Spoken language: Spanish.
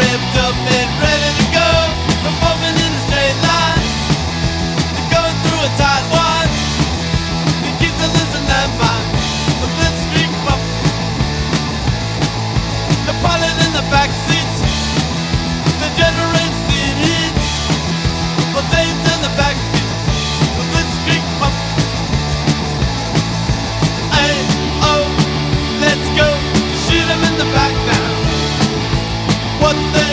river. what the